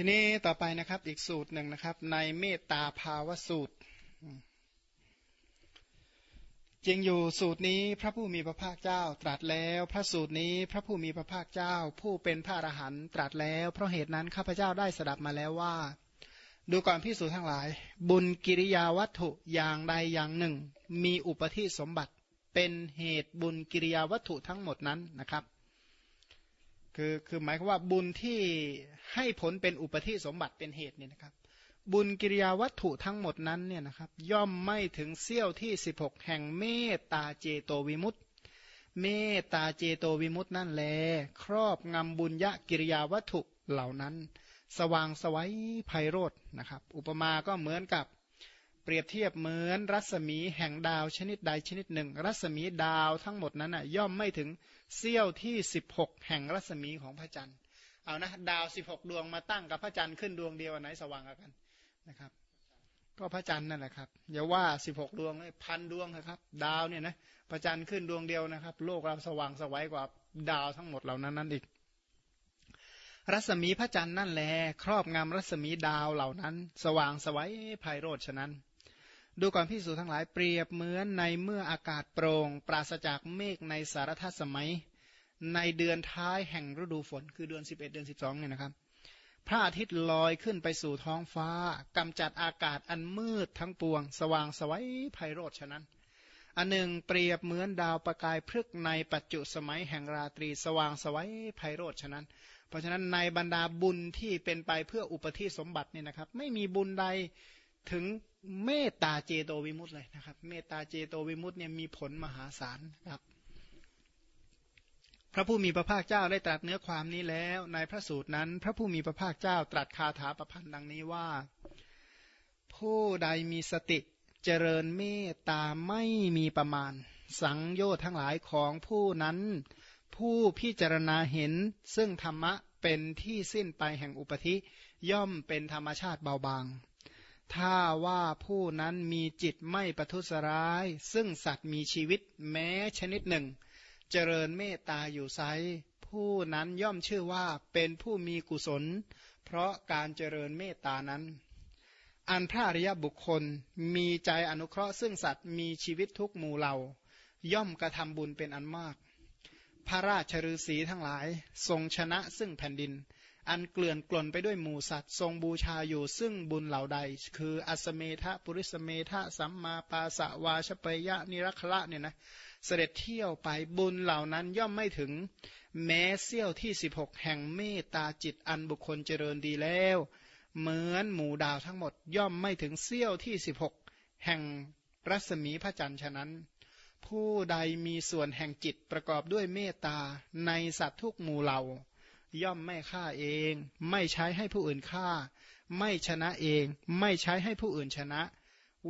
ทีนี้ต่อไปนะครับอีกสูตรหนึ่งนะครับ ในเมตตาภาวสูตรจริงอยู่สูตรนี้พระผู้มีพระภาคเจ้าตรัสแล้ว พระสูตรนี้พระผู้มีพระภาคเจ้า ผู้เป็นพระอรหันต์ตรัสแล้ว เพราะเหตุนั้นข้าพเจ้าได้สดับมาแล้วว่า ดูก่อนพิสูจน์ทั้งหลาย บุญกิริยาวัตถุอย่างใดอย่างหนึ่ง มีอุปธิสมบัติเป็นเหตุบุญกิริยาวัตถุทั้งหมดนั้นนะครับ คือคือหมายความว่าบุญที่ให้ผลเป็นอุปธิสมบัติเป็นเหตุเนี่ยนะครับ บุญกิริยาวัตถุทั้งหมดนั้นเนี่ยนะครับย่อมไม่ถึงเสี้ยวที่ 16 แห่งเมตตาเจโตวิมุตติ เมตตาเจโตวิมุตตินั่นแล ครอบงำบุญยะกิริยาวัตถุเหล่านั้น สว่างสวัยไพโรธนะครับ อุปมาก็เหมือนกับเปรียบเทียบเหมือนรัศมีแห่งดาวชนิดใดชนิดหนึ่ง รัศมีดาวทั้งหมดนั้นอะย่อมไม่ถึง เสี้ยวที่ 16 แห่งรัศมีของพระจันทร์ เอานะดาว 16 ดวงมาตั้งกับพระจันทร์ขึ้นดวงเดียวไหนสว่างกันนะครับ ก็พระจันทร์นั่นแหละครับอย่าว่า 16 ดวงเลยพันดวงนะครับ ดาวเนี่ยนะพระจันทร์ขึ้นดวงเดียวนะครับ โลกเราสว่างสวัยกว่าดาวทั้งหมดเหล่านั้นนั่นอีก รัศมีพระจันทร์นั่นแหละครอบงำรัศมีดาวเหล่านั้น สว่างสวัยไพโรธฉะนั้น ดูก่อนพิสูจทั้งหลายเปรียบเหมือนในเมื่ออากาศโปร่งปราศจากเมฆในสารทัศสมัย ในเดือนท้ายแห่งฤดูฝน คือเดือน 11 เดือน 12เนี่ยนะครับ พระอาทิตย์ลอยขึ้นไปสู่ท้องฟ้ากำจัดอากาศอันมืดทั้งปวง สว่างสวัยไพโรธฉะนั้น อันหนึ่งเปรียบเหมือนดาวประกายพฤกในปัจจุสมัยแห่งราตรี สว่างสวัยไพโรธฉะนั้น เพราะฉะนั้นในบรรดาบุญที่เป็นไปเพื่ออุปธิสมบัติเนี่ยนะครับ ไม่มีบุญใด ถึงเมตตาเจโตวิมุตต์เลยนะครับ เมตตาเจโตวิมุตต์เนี่ยมีผลมหาศาลครับ พระผู้มีพระภาคเจ้าได้ตรัสเนื้อความนี้แล้ว ในพระสูตรนั้น พระผู้มีพระภาคเจ้าตรัสคาถาประพันธ์ดังนี้ว่า ผู้ใดมีสติเจริญเมตตาไม่มีประมาณ สังโยชน์ทั้งหลายของผู้นั้น ผู้พิจารณาเห็นซึ่งธรรมะเป็นที่สิ้นไปแห่งอุปธิย่อมเป็นธรรมชาติเบาบาง ถ้าว่าผู้นั้นมีจิตไม่ประทุษร้าย ซึ่งสัตว์มีชีวิตแม้ชนิดหนึ่ง เจริญเมตตาอยู่ไซผู้นั้นย่อมชื่อว่าเป็นผู้มีกุศล เพราะการเจริญเมตตานั้น อันพระอริยบุคคลมีใจอนุเคราะห์ซึ่งสัตว์มีชีวิตทุกหมู่เหล่า ย่อมกระทำบุญเป็นอันมาก พระราชฤาษีทั้งหลาย ทรงชนะซึ่งแผ่นดิน อันเกลื่อนกล่นไปด้วยหมูสัตว์ ทรงบูชาอยู่ซึ่งบุญเหล่าใด คืออัสเมทะปุริสเมทะสัมมาปาสะวาชปยะนิรักละเนี่ยนะเสด็จเที่ยวไปบุญเหล่านั้นย่อมไม่ถึงแม้เสี้ยวที่ 16 แห่งเมตตาจิตอันบุคคลเจริญดีแล้ว เหมือนหมู่ดาวทั้งหมด ย่อมไม่ถึงเสี้ยวที่ 16 แห่งรัศมีพระจันทร์ฉะนั้น ผู้ใดมีส่วนแห่งจิตประกอบด้วยเมตตาในสัตว์ทุกหมู่เหล่า ย่อมไม่ฆ่าเอง ไม่ใช้ให้ผู้อื่นฆ่า ไม่ชนะเอง ไม่ใช้ให้ผู้อื่นชนะ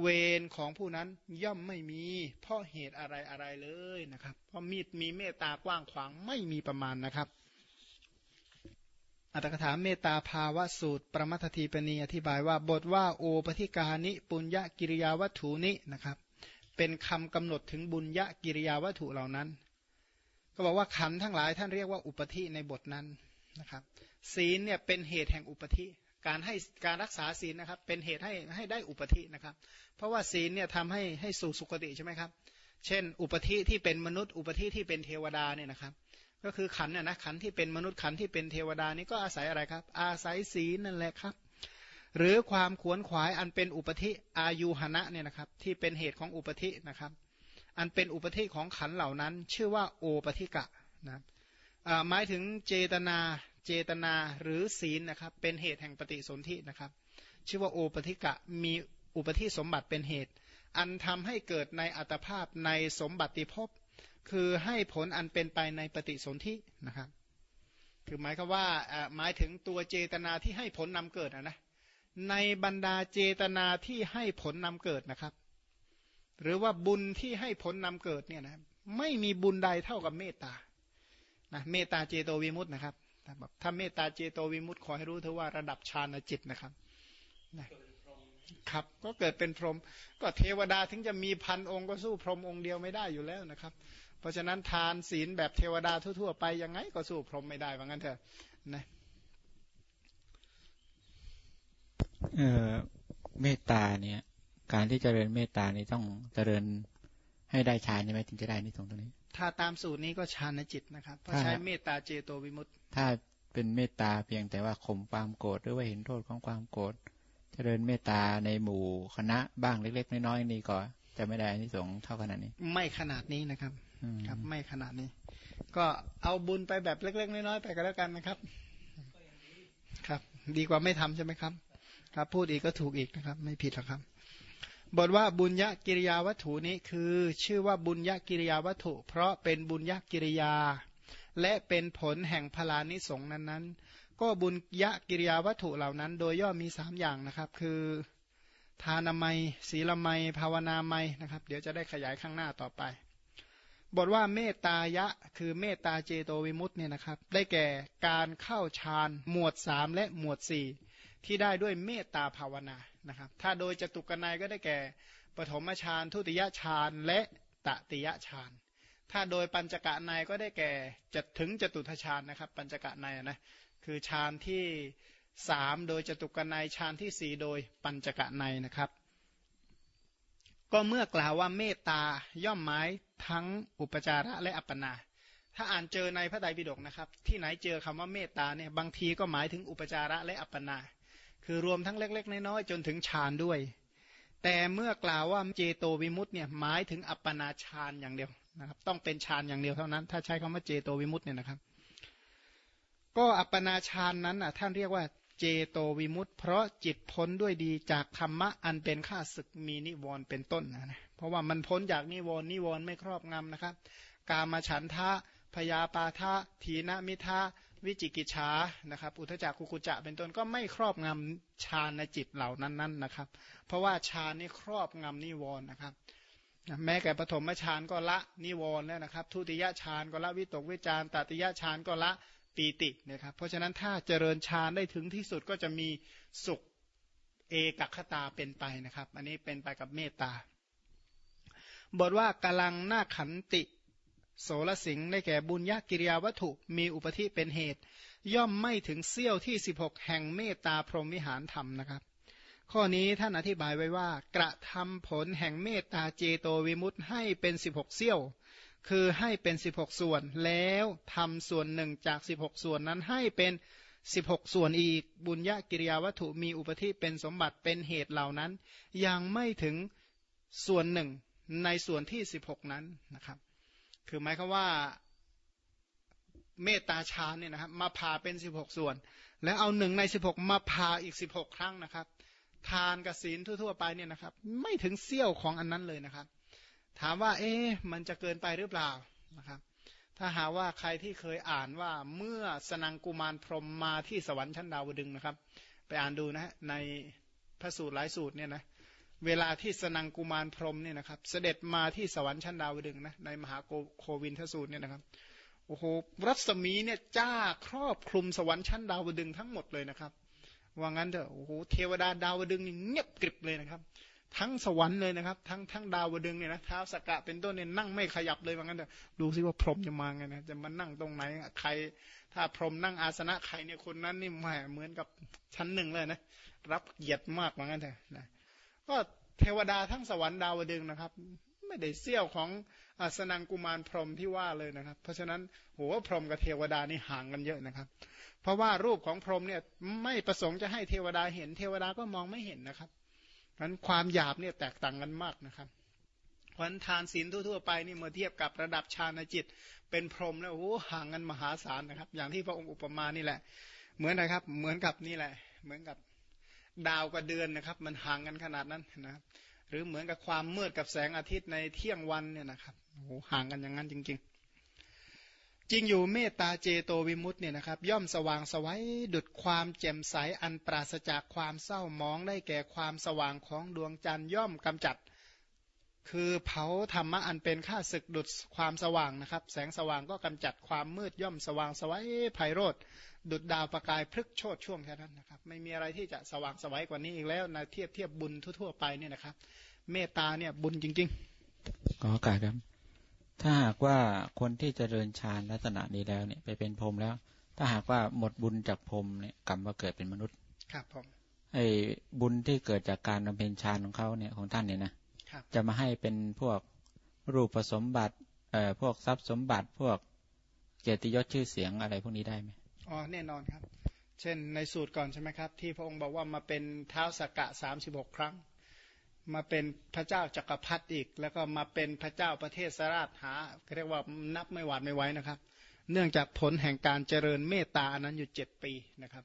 เวรของผู้นั้นย่อมไม่มี เพราะเหตุอะไรอะไรเลยนะครับ เพราะมีดมีเมตตากว้างขวางไม่มีประมาณนะครับอัตถกถาเมตตาภาวะสูตร ประมัททีปณีอธิบายว่าบทว่าโอปธิกานิปุญญกิริยาวัตถุนินะครับ เป็นคำกำหนดถึงบุญญกิริยาวัตถุเหล่านั้น ก็บอกว่าขันทั้งหลายท่านเรียกว่าอุปธิในบทนั้นนะครับ ศีลเนี่ยเป็นเหตุแห่งอุปธิการให้การรักษาศีลนะครับเป็นเหตุให้ให้ได้อุปธินะครับ เพราะว่าศีลเนี่ยทำให้ให้สู่สุคติใช่ไหมครับ เช่น อุปธิที่เป็นมนุษย์ อุปธิที่เป็นเทวดาเนี่ยนะครับ ก็คือขันน่ยนะขันที่เป็นมนุษย์ขันที่เป็นเทวดานี่ก็อาศัยอะไรครับ อาศัยศีลนั่นแหละครับ หรือความขวนขวายอันเป็นอุปธิอายุหณะเนี่ยนะครับ ที่เป็นเหตุของอุปธินะครับ อันเป็นอุปธิของขันเหล่านั้น ชื่อว่าโอปธิกะนะหมายถึงเจตนาเจตนาหรือศีลนะครับ เป็นเหตุแห่งปฏิสนธินะครับ ชื่อว่าโอปธิกะมีอุปธิสมบัติเป็นเหตุ อันทำให้เกิดในอัตภาพในสมบัติภพคือให้ผลอันเป็นไปในปฏิสนธินะครับคือหมายคือว่าหมายถึงตัวเจตนาที่ให้ผลนำเกิดนะในบรรดาเจตนาที่ให้ผลนำเกิดนะครับ หรือว่าบุญที่ให้ผลนำเกิดเนี่ยนะไม่มีบุญใดเท่ากับเมตตานะเมตตาเจโตวิมุตต์นะครับถ้าเมตตาเจโตวิมุตต์ขอให้รู้เถอะว่าระดับฌานจิตนะครับนะครับ ก็เกิดเป็นพรหมก็เทวดาถึงจะมีพันองค์ก็สู้พรหมองค์เดียวไม่ได้อยู่แล้วนะครับ เพราะฉะนั้นทานศีลแบบเทวดาทั่วๆไปยังไงก็สู้พรหมไม่ได้ว่างั้นเถอะนะเออเมตตาเนี่ย การที่จเจริญเมตตานี่ต้องเจริญให้ได้ฌานใช่ไหมถึงจะได้นิสงตรงนี้ ถ้าตามสูตรนี้ก็ฌานจิตนะครับเพราะใช้เมตตาเจโตวิมุตต์ถ้าเป็นเมตตาเพียงแต่ว่าข่มความโกรธหรือว่าเห็นโทษของความโกรธเจริญเมตตาในหมู่คณะบ้างเล็ก ๆ น้อยๆนี่ก็จะไม่ได้นิสงเท่าขนาดนี้ ไม่ขนาดนี้นะครับครับไม่ขนาดนี้ ก็เอาบุญไปแบบเล็ก ๆ น้อยๆไปก็แล้วกันนะครับ ครับ ดีกว่าไม่ทำใช่ไหมครับ ครับ พูดอีกก็ถูกอีกนะครับ ไม่ผิดหรอกครับ บทว่าบุญญกิริยาวัตถุนี้คือชื่อว่าบุญญกิริยาวัตถุ เพราะเป็นบุญญกิริยา และเป็นผลแห่งพลานิสงนั้นๆ ก็บุญญกิริยาวัตถุเหล่านั้น โดยย่อมีสามอย่างนะครับ คือ ทานามัยศีลไมยภาวนาไมยนะครับ เดี๋ยวจะได้ขยายข้างหน้าต่อไป บทว่าเมตตายะ คือเมตตาเจโตวิมุตต์เนี่ยนะครับ ได้แก่การเข้าฌานหมวดสามและหมวดสี่ ที่ได้ด้วยเมตตาภาวนานะครับ ถ้าโดยจตุกนัยก็ได้แก่ปฐมฌานทุติยฌานและตติยฌานถ้าโดยปัญจกะในก็ได้แก่จะถึงจตุทฌานนะครับ ปัญจกะในนะคือฌานที่สามโดยจตุกนัยฌานที่สี่โดยปัญจกะในนะครับ ก็เมื่อกล่าวว่าเมตตาย่อมหมายทั้งอุปจาระและอัปปนา ถ้าอ่านเจอในพระไตรปิฎกนะครับ ที่ไหนเจอคำว่าเมตตาเนี่ยบางทีก็หมายถึงอุปจาระและอัปปนา คือรวมทั้งเล็ก ๆ น้อยๆจนถึงฌานด้วย แต่เมื่อกล่าวว่าเจโตวิมุตต์เนี่ยหมายถึงอัปปนาฌานอย่างเดียวนะครับ ต้องเป็นฌานอย่างเดียวเท่านั้น ถ้าใช้คำว่าเจโตวิมุตต์เนี่ยนะครับ ก็อัปปนาฌานนั้นอะท่านเรียกว่าเจโตวิมุตต์เพราะจิตพ้นด้วยดีจากธรรมะอันเป็นข้าศึกมีนิวรณ์เป็นต้นนะเพราะว่ามันพ้นจากนิวรณ์นิวรณ์ไม่ครอบงำนะครับ กามาฉันทะพยาปาทะทีนมิทะ วิจิกิจฉานะครับ อุทจักกุกุจะเป็นต้นก็ไม่ครอบงำฌานในจิตเหล่านั้นๆนนะครับ เพราะว่าฌานนี่ครอบงำนิวรณ์นะครับแม้แก่ปฐมฌานก็ละนิวรณ์แล้วนะครับ ทุติยฌานก็ละวิตกวิจารตติยฌานก็ละปีตินะครับ เพราะฉะนั้นถ้าเจริญฌานได้ถึงที่สุดก็จะมีสุขเอกคตาเป็นไปนะครับ อันนี้เป็นไปกับเมตตา บทว่ากำลังหน้าขันติ โสรสิงได้แก่บุญญากิริยาวัตถุมีอุปธิเป็นเหตุ ย่อมไม่ถึงเสี้ยวที่ 16 แห่งเมตตาพรหมวิหารธรรมนะครับ ข้อนี้ท่านอธิบายไว้ว่า กระทำผลแห่งเมตตาเจโตวิมุตต์ให้เป็น 16 เสี้ยว คือให้เป็น 16 ส่วนแล้วทำส่วนหนึ่งจาก 16 ส่วนนั้นให้เป็น 16 ส่วนอีก บุญญากิริยาวัตถุมีอุปธิเป็นสมบัติเป็นเหตุเหล่านั้น ยังไม่ถึงส่วนหนึ่งในส่วนที่ 16 นั้นนะครับ คือหมายคือว่าเมตตาฌานเนี่ยนะครับมาผ่าเป็นสิบหกส่วน แล้วเอาหนึ่งในสิบหกมาผ่าอีกสิบหกครั้งนะครับ ทานกับศีลทั่วๆไปเนี่ยนะครับ ไม่ถึงเสี้ยวของอันนั้นเลยนะครับ ถามว่า เอ๊ะมันจะเกินไปหรือเปล่านะครับ ถ้าหาว่าใครที่เคยอ่านว่าเมื่อสนังกุมารพรหมมาที่สวรรค์ชั้นดาวดึงนะครับ ไปอ่านดูนะฮะในพระสูตรหลายสูตรเนี่ยนะ เวลาที่สนังกุมารพรหมเนี่ยนะครับ เสด็จมาที่สวรรค์ชั้นดาวดึงนะในมหาโควินทสูตรเนี่ยนะครับโอ้โหรัศมีเนี่ยจ้าครอบคลุมสวรรค์ชั้นดาวดึงทั้งหมดเลยนะครับว่างั้นเถอะโอ้โหเทวดาดาวดึงเงียบกริบเลยนะครับ ทั้งสวรรค์เลยนะครับ ทั้งทั้งดาวดึงเนี่ยนะเท้าสกกะเป็นต้นเนี่ยนั่งไม่ขยับเลยว่างั้นเถอะดูซิว่าพรหมจะมาไงนะจะมานั่งตรงไหนใคร ถ้าพรหมนั่งอาสนะใครเนี่ยคนนั้นนี่แหมเหมือนกับชั้นหนึ่งเลยนะรับเกียรติมากว่างั้นเถอะนะ ก็เทวดาทั้งสวรรค์ดาวดึงนะครับ ไม่ได้เสี้ยวของอสนังกุมารพรหมที่ว่าเลยนะครับ เพราะฉะนั้นโหพรหมกับเทวดานี่ห่างกันเยอะนะครับ เพราะว่ารูปของพรหมเนี่ยไม่ประสงค์จะให้เทวดาเห็นเทวดาก็มองไม่เห็นนะครับเพราะความหยาบเนี่ยแตกต่างกันมากนะครับวันทานศีลทั่วๆไปนี่เมื่อเทียบกับระดับฌานจิต เป็นพรหมแล้วโอ้ห่างกันมหาศาลนะครับ อย่างที่พระองค์อุปมานี่แหละ เหมือนนะครับ เหมือนกับนี่แหละ เหมือนกับ ดาวกับเดือนนะครับ มันห่างกันขนาดนั้นนะครับ หรือเหมือนกับความมืดกับแสงอาทิตย์ในเที่ยงวันเนี่ยนะครับโอ้ห่างกันอย่างนั้นจริง ๆจริงอยู่เมตตาเจโตวิมุตต์เนี่ยนะครับ ย่อมสว่างสวัยดุดความแจ่มใสอันปราศจากความเศร้ามองได้แก่ความสว่างของดวงจันทร์ย่อมกำจัด คือเผาธรรมะอันเป็นข้าศึกดุดความสว่างนะครับ แสงสว่างก็กำจัดความมืดย่อมสว่างสวัยไพโรธดุดดาวประกายพลึกโชดช่วงแค่นั้นนะครับ ไม่มีอะไรที่จะสว่างสวัยกว่านี้อีกแล้วนะเทียบเทียบบุญทั่วๆไปเนี่ยนะครับ เมตตาเนี่ยบุญจริงๆขอการครับ ถ้าหากว่าคนที่จเจริญฌานลักษณะนี้แล้วเนี่ยไปเป็นพรหมแล้ว ถ้าหากว่าหมดบุญจากพรหมเนี่ยกรรมมาเกิดเป็นมนุษย์ ครับผมไอ้บุญที่เกิดจากการบำเพ็ญฌานของเขาเนี่ยของท่านเนี่ยนะครับ จะมาให้เป็นพวกรูปสมบัติเอ่อพวกทรัพย์สมบัติพวกเกียรติยศชื่อเสียงอะไรพวกนี้ได้ไหมอ๋อแน่นอนครับ เช่นในสูตรก่อนใช่ไหมครับ ที่พระองค์บอกว่ามาเป็นเท้าสกกะสามสิบหกครั้ง มาเป็นพระเจ้าจักรพรรดิอีก แล้วก็มาเป็นพระเจ้าประเทศสราชหาเรียกว่านับไม่หวาดไม่ไหวนะครับ เนื่องจากผลแห่งการเจริญเมตตาอันนั้นอยู่เจ็ดปีนะครับ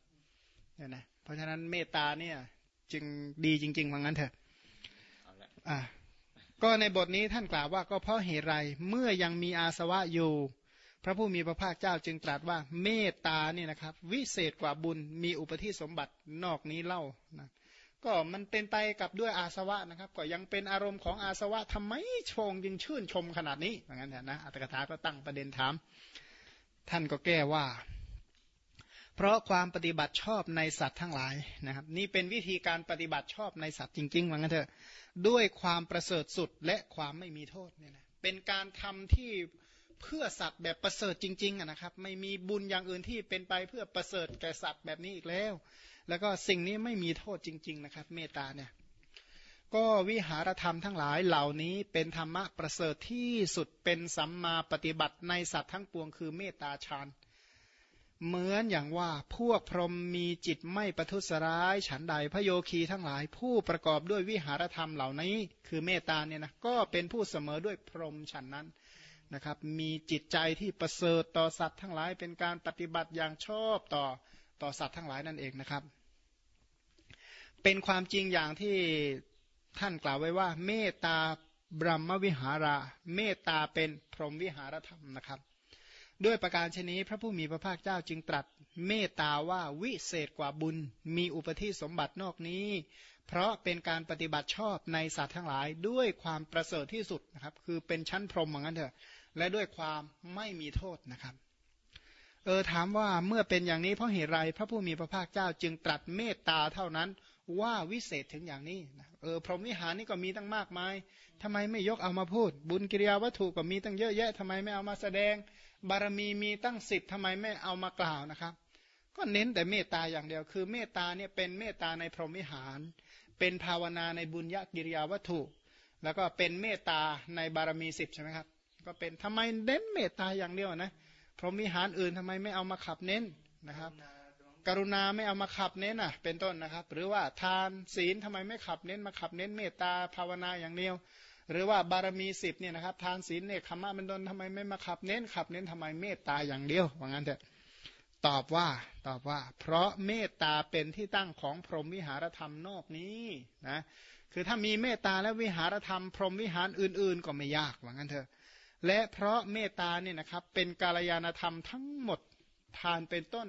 เนี่ยนะเพราะฉะนั้นเมตตาเนี่ยจึงดีจริงๆว่างั้นเถอะ อ่าก็ในบทนี้ท่านกล่าวว่าก็เพราะเหตุไรเมื่อยังมีอาสวะอยู่ พระผู้มีพระภาคเจ้าจึงตรัสว่าเมตตาเนี่ยนะครับ วิเศษกว่าบุญมีอุปธิสมบัตินอกนี้เล่านะก็มันเป็นไปกับด้วยอาสวะนะครับ ก็ยังเป็นอารมณ์ของอาสวะทำไมชงจึงชื่นชมขนาดนี้ว่างนั้นนะอัตถกถาก็ตั้งประเด็นถาม ท่านก็แก้ว่า เพราะความปฏิบัติชอบในสัตว์ทั้งหลายนะครับ นี่เป็นวิธีการปฏิบัติชอบในสัตว์จริงๆว่างั้นเถอะด้วยความประเสริฐสุดและความไม่มีโทษเนี่ยนะเป็นการทำที่เพื่อสัตว์แบบประเสริฐจริงๆนะครับ ไม่มีบุญอย่างอื่นที่เป็นไปเพื่อประเสริฐแก่สัตว์แบบนี้อีกแล้ว แล้วก็สิ่งนี้ไม่มีโทษจริง ๆ นะครับ เมตตาเนี่ยก็วิหารธรรมทั้งหลายเหล่านี้เป็นธรรมะประเสริฐที่สุดเป็นสัมมาปฏิบัติในสัตว์ทั้งปวงคือเมตตาฌานเเหมือนอย่างว่าพวกพรหมมีจิตไม่ประทุษร้าย ฉันใดพระโยคีทั้งหลาย ผู้ประกอบด้วยวิหารธรรมเหล่านี้ คือเมตตาเนี่ยนะก็เป็นผู้เสมอด้วยพรหมฉันนั้นนะครับ มีจิตใจที่ประเสริฐต่อสัตว์ทั้งหลายเป็นการปฏิบัติอย่างชอบต่อต่อสัตว์ทั้งหลายนั่นเองนะครับ เป็นความจริงอย่างที่ท่านกล่าวไว้ว่า เมตตาบรมวิหารา เมตตาเป็นพรหมวิหารธรรมนะครับ ด้วยประการชนี้พระผู้มีพระภาคเจ้าจึงตรัสเมตตาว่าวิเศษกว่าบุญ มีอุปธิสมบัตินอกนี้ เพราะเป็นการปฏิบัติชอบในสัตว์ทั้งหลายด้วยความประเสริฐที่สุดนะครับคือเป็นชั้นพรหมเหมือนกันเถอะ และด้วยความไม่มีโทษนะครับเออถามว่าเมื่อเป็นอย่างนี้เพราะเหตุไรพระผู้มีพระภาคเจ้าจึงตรัสเมตตาเท่านั้นว่าวิเศษถึงอย่างนี้นะเออพรหมวิหารนี่ก็มีตั้งมากมายทำไมไม่ยกเอามาพูด บุญกิริยาวัตถุก็มีตั้งเยอะแยะทำไมไม่เอามาแสดง บารมีมีตั้งสิบทำไมไม่เอามากล่าวนะครับ ก็เน้นแต่เมตตาอย่างเดียว คือเมตตาเนี่ยเป็นเมตตาในพรหมิหาร เป็นภาวนาในบุญญกิริยาวัตถุ แล้วก็เป็นเมตตาในบารมีสิบใช่ไหมครับ ก็เป็นทำไมเน้นเมตตาอย่างเดียวนะ พรหมิหารอื่นทำไมไม่เอามาขับเน้นนะครับ กรุณาไม่เอามาขับเน้นอะ เป็นต้นนะครับ หรือว่าทานศีลทำไมไม่ขับเน้นมาขับเน้นเมตตาภาวนาอย่างเดียว หรือว่าบารมีสิบเนี่ยนะครับทานศีลเนี่ยขมะเป็นต้นทำไมไม่มาขับเน้นขับเน้นทำไมเมตตาอย่างเดียวว่างั้นเถอะตอบว่าตอบว่า เพราะเมตตาเป็นที่ตั้งของพรหมวิหารธรรมนอกนี้นะคือถ้ามีเมตตาและวิหารธรรม พรหมวิหารอื่น ๆ ก็ไม่ยากว่างั้นเถอะและเพราะเมตตาเนี่ยนะครับเป็นกาลยานธรรมทั้งหมดทานเป็นต้น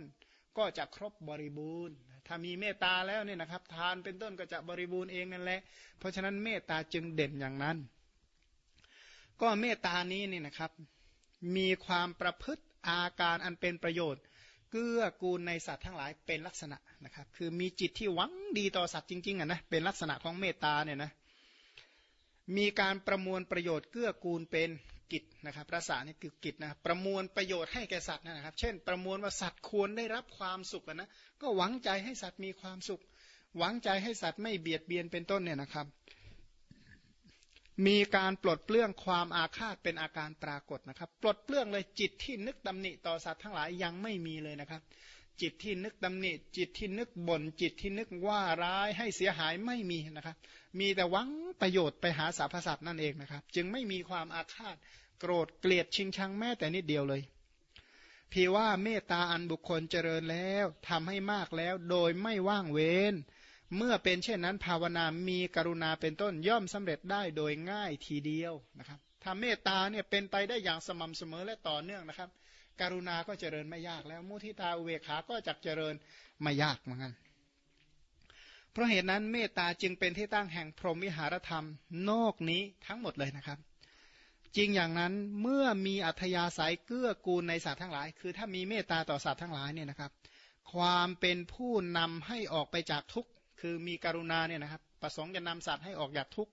ก็จะครบบริบูรณ์ ถ้ามีเมตตาแล้วเนี่ยนะครับ ทานเป็นต้นก็จะบริบูรณ์เองนั่นแหละ เพราะฉะนั้นเมตตาจึงเด่นอย่างนั้น ก็เมตตานี้นี่นะครับ มีความประพฤติอาการอันเป็นประโยชน์ เกื้อกูลในสัตว์ทั้งหลายเป็นลักษณะนะครับ คือมีจิตที่หวังดีต่อสัตว์จริงๆอะนะเป็นลักษณะของเมตตาเนี่ยนะมีการประมวลประโยชน์เกื้อกูลเป็น กิจนะครับรสานี่คือกิจนะประมวลประโยชน์ให้แก่สัตว์นะครับ เช่น ประมวลว่าสัตว์ควรได้รับความสุขนะก็หวังใจให้สัตว์มีความสุข หวังใจให้สัตว์ไม่เบียดเบียนเป็นต้นเนี่ยนะครับ มีการปลดเปลื้องความอาฆาตเป็นอาการปรากฏนะครับ ปลดเปลื้องเลยจิตที่นึกตำหนิต่อสัตว์ทั้งหลายยังไม่มีเลยนะครับ จิตที่นึกตำหนิ จิตที่นึกบน่นจิตที่นึกว่าร้ายให้เสียหายไม่มีนะครับ มีแต่หวังประโยชน์ไปหาสรรพสัตว์นั่นเองนะครับ จึงไม่มีความอาฆาตโกรธเกลียดชิงชังแม้แต่นิดเดียวเลยพีว่าเมตตาอันบุคคลเจริญแล้วทำให้มากแล้วโดยไม่ว่างเว้น เมื่อเป็นเช่นนั้นภาวนามีกรุณาเป็นต้นย่อมสำเร็จได้โดยง่ายทีเดียวนะครับถ้าเมตตาเนี่ยเป็นไปได้อย่างสม่ำเสมอและต่อเนื่องนะครับ กรุณาก็เจริญไม่ยากแล้ว มุทิตาอุเบกขาก็จักเจริญไม่ยากเหมือนกัน เพราะเหตุนั้นเมตตาจึงเป็นที่ตั้งแห่งพรหมวิหารธรรม นอกนี้ทั้งหมดเลยนะครับ จริงอย่างนั้นเมื่อมีอัธยาศัยเกื้อกูลในสัตว์ทั้งหลาย คือถ้ามีเมตตาต่อสัตว์ทั้งหลายเนี่ยนะครับ ความเป็นผู้นำให้ออกไปจากทุกข์คือมีกรุณาเนี่ยนะครับ ประสงค์จะนำสัตว์ให้ออกจากทุกข์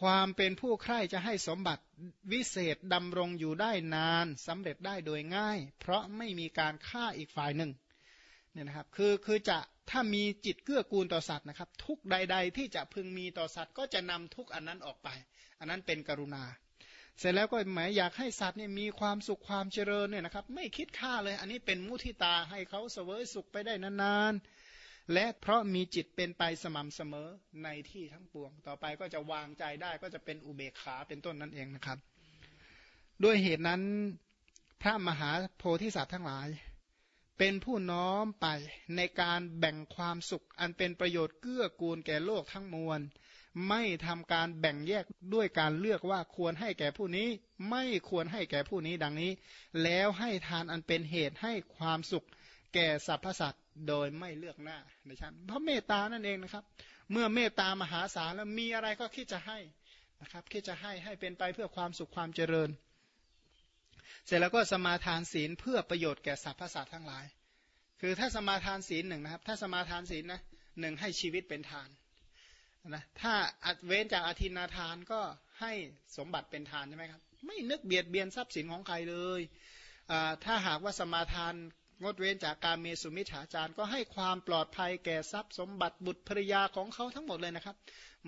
ความเป็นผู้ใคร่จะให้สมบัติวิเศษดำรงอยู่ได้นานสำเร็จได้โดยง่าย เพราะไม่มีการฆ่าอีกฝ่ายหนึ่ง เนี่ยนะครับคือคือจะถ้ามีจิตเกื้อกูลต่อสัตว์นะครับ ทุกใด ๆ ที่จะพึงมีต่อสัตว์ ก็จะนำทุกอันนั้นออกไป อันนั้นเป็นกรุณา เสร็จแล้วก็หมายอยากให้สัตว์เนี่ยมีความสุขความเจริญเนี่ยนะครับ ไม่คิดค่าเลย อันนี้เป็นมุทิตาให้เขาเสวยสุขไปได้นานๆ และเพราะมีจิตเป็นไปสม่ำเสมอในที่ทั้งปวง ต่อไปก็จะวางใจได้ก็จะเป็นอุเบกขาเป็นต้นนั่นเองนะครับ ด้วยเหตุนั้นพระมหาโพธิสัตว์ทั้งหลาย เป็นผู้น้อมไปในการแบ่งความสุข อันเป็นประโยชน์เกื้อกูลแก่โลกทั้งมวล ไม่ทำการแบ่งแยกด้วยการเลือกว่าควรให้แก่ผู้นี้ ไม่ควรให้แก่ผู้นี้ดังนี้ แล้วให้ทานอันเป็นเหตุให้ความสุข แก่สรรพสัตว์โดยไม่เลือกหน้าในชั้นเพราะเมตตานั่นเองนะครับ เมื่อเมตตามหาศาลแล้วมีอะไรก็คิดจะให้นะครับคิดจะให้ให้เป็นไปเพื่อความสุขความเจริญ เสร็จแล้วก็สมาทานศีลเพื่อประโยชน์แก่สรรพสัตว์ทั้งหลาย คือถ้าสมาทานศีลหนึ่งนะครับ ถ้าสมาทานศีลนะหนึ่งให้ชีวิตเป็นทานนะถ้าอัดเว้นจากอธินาทานก็ให้สมบัติเป็นทานใช่ไหมครับ ไม่นึกเบียดเบียนทรัพย์สินของใครเลยถ้าหากว่าสมาทานงดเว้นจากการเมสุมิฉาจารก็ให้ความปลอดภัยแก่ทรัพย์สมบัติบุตรภรยาของเขาทั้งหมดเลยนะครับ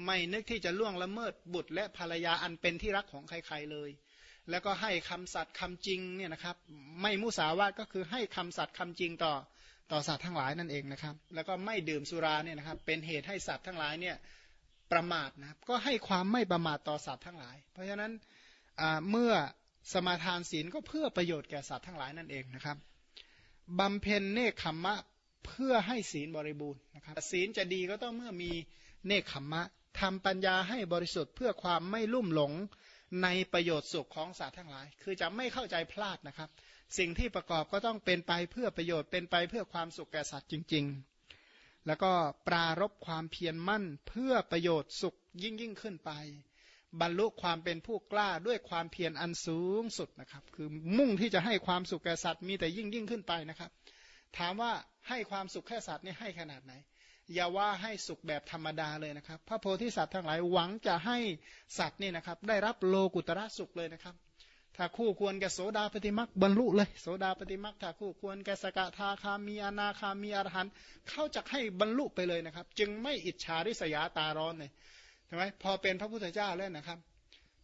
ไม่นึกที่จะล่วงละเมิดบุตรและภรรยาอันเป็นที่รักของใครๆเลย แล้วก็ให้คำสัตย์คำจริงเนี่ยนะครับ ไม่มุสาวาทก็คือให้คำสัตย์คำจริงต่อต่อสัตว์ทั้งหลายนั่นเองนะครับ แล้วก็ไม่ดื่มสุราเนี่ยนะครับ เป็นเหตุให้สัตว์ทั้งหลายเนี่ยประมาทนะครับ ก็ให้ความไม่ประมาทต่อสัตว์ทั้งหลาย เพราะฉะนั้นเมื่อสมาทานศีลก็เพื่อประโยชน์แก่สัตว์ทั้งหลายนั่นเองนะครับบำเพ็ญเนคขมมะเพื่อให้ศีลบริบูรณ์นะครับ ศีลจะดีก็ต้องเมื่อมีเนคขมมะทำปัญญาให้บริสุทธิ์เพื่อความไม่ลุ่มหลง ในประโยชน์สุขของสัตว์ทั้งหลาย คือจะไม่เข้าใจพลาดนะครับ สิ่งที่ประกอบก็ต้องเป็นไปเพื่อประโยชน์เป็นไปเพื่อความสุขแก่สัตว์จริง ๆ แล้วก็ปรารบความเพียรมั่นเพื่อประโยชน์สุขยิ่งยิ่งขึ้นไป บรรลุความเป็นผู้กล้าด้วยความเพียรอันสูงสุดนะครับ คือมุ่งที่จะให้ความสุขแก่สัตว์มีแต่ยิ่งยิ่งขึ้นไปนะครับ ถามว่าให้ความสุขแค่สัตว์นี่ให้ขนาดไหน อย่าว่าให้สุขแบบธรรมดาเลยนะครับ พระโพธิสัตว์ทั้งหลายหวังจะให้สัตว์นี่นะครับ ได้รับโลกุตระสุขเลยนะครับ ถ้าคู่ควรแก่โสดาปฏิมักบรรลุเลยโสดาปฏิมักถ้าคู่ควรแก่สกทาคามีอนาคามีอรหันเข้าจะให้บรรลุไปเลยนะครับ จึงไม่อิจฉาริษยาตาร้อนเลยใช่ไหมพอเป็นพระพุทธเจ้าแล้วนะครับ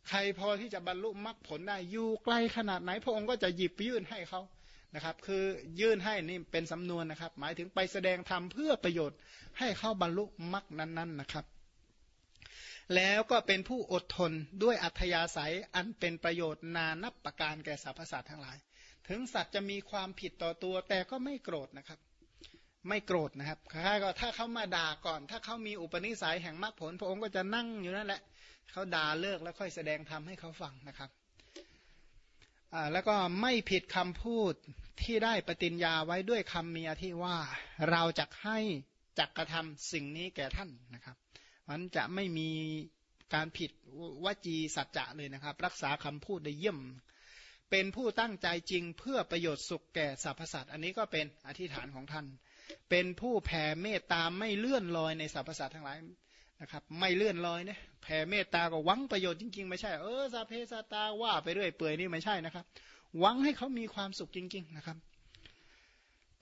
ใครพอที่จะบรรลุมรรคผลได้อยู่ไกลขนาดไหน พระองค์ก็จะหยิบยื่นให้เขา นะครับ คือยื่นให้นี่เป็นสำนวนนะครับ หมายถึงไปแสดงธรรมเพื่อประโยชน์ให้เข้าบรรลุมรรคนั้นๆนะครับแล้วก็เป็นผู้อดทนด้วยอัธยาศัยอันเป็นประโยชน์นานับประการแก่สรรพสัตว์ทั้งหลาย ถึงสัตว์จะมีความผิดต่อตัวแต่ก็ไม่โกรธนะครับ ไม่โกรธนะครับค่าก็ถ้าเขามาด่าก่อน ถ้าเขามีอุปนิสัยแห่งมรรคผล พระองค์ก็จะนั่งอยู่นั่นแหละเขาด่าเลิกแล้วค่อยแสดงธรรมให้เขาฟังนะครับ แล้วก็ไม่ผิดคำพูดที่ได้ปฏิญญาไว้ด้วยคำมีอธิว่า เราจะให้จักกระทำสิ่งนี้แก่ท่านนะครับมันจะไม่มีการผิดวจีสัจจะเลยนะครับ รักษาคำพูดได้เยี่ยม เป็นผู้ตั้งใจจริงเพื่อประโยชน์สุขแก่สรรพสัตว์อันนี้ก็เป็นอธิษฐานของท่าน เป็นผู้แผ่เมตตาไม่เลื่อนลอยในสรรพสัตว์ทั้งหลาย นะครับไม่เลื่อนลอยเนี่ยแผ่เมตตาก็หวังประโยชน์จริงๆ ไม่ใช่ เออซาเพซาตาว่าไปเรื่อยเปื่อยนี่ไม่ใช่นะครับ หวังให้เขามีความสุขจริง ๆนะครับ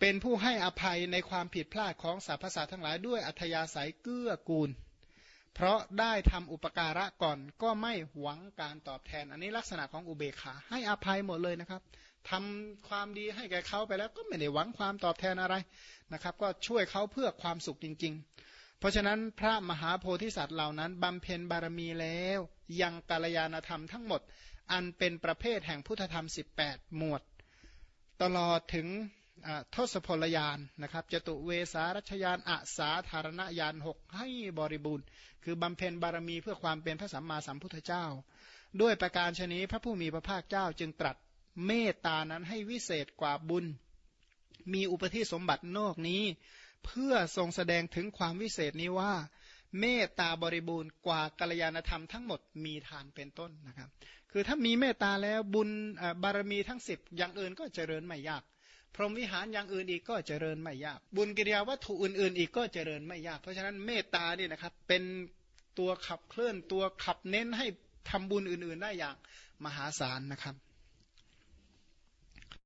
เป็นผู้ให้อภัยในความผิดพลาดของสรรพสัตว์ทั้งหลายด้วยอัธยาศัยเกื้อกูล เพราะได้ทำอุปการะก่อนก็ไม่หวังการตอบแทน อันนี้ลักษณะของอุเบกขา ให้อภัยหมดเลยนะครับทำความดีให้แก่เขาไปแล้วก็ไม่ได้หวังความตอบแทนอะไรนะครับ ก็ช่วยเขาเพื่อความสุขจริง ๆ เพราะฉะนั้นพระมหาโพธิสัตว์เหล่านั้นบำเพ็ญบารมีแล้ว ยังกาลยานธรรมทั้งหมด อันเป็นประเภทแห่งพุทธธรรม 18 หมวด ตลอดถึงทศพลยานนะครับจตุเวสารัชยานอาสาธารณยานหกให้บริบูรณ์ คือบำเพ็ญบารมีเพื่อความเป็นพระสัมมาสัมพุทธเจ้า ด้วยประการชนี้พระผู้มีพระภาคเจ้าจึงตรัสเมตตานั้นให้วิเศษกว่าบุญ มีอุปธิสมบัตินอกนี้ เพื่อทรงแสดงถึงความวิเศษนี้ว่า เมตตาบริบูรณ์กว่ากัลยาณธรรมทั้งหมดมีทานเป็นต้นนะครับ คือถ้ามีเมตตาแล้วบุญบารมีทั้งสิบอย่างอื่นก็เจริญไม่ยาก พรหมวิหารอย่างอื่นอีกก็เจริญไม่ยาก บุญกิริยาวัตถุอื่น ๆ อีกก็เจริญไม่ยาก เพราะฉะนั้นเมตตาเนี่ยนะครับเป็นตัวขับเคลื่อนตัวขับเน้นให้ทำบุญอื่น ๆ ได้อย่างมหาศาลนะครับ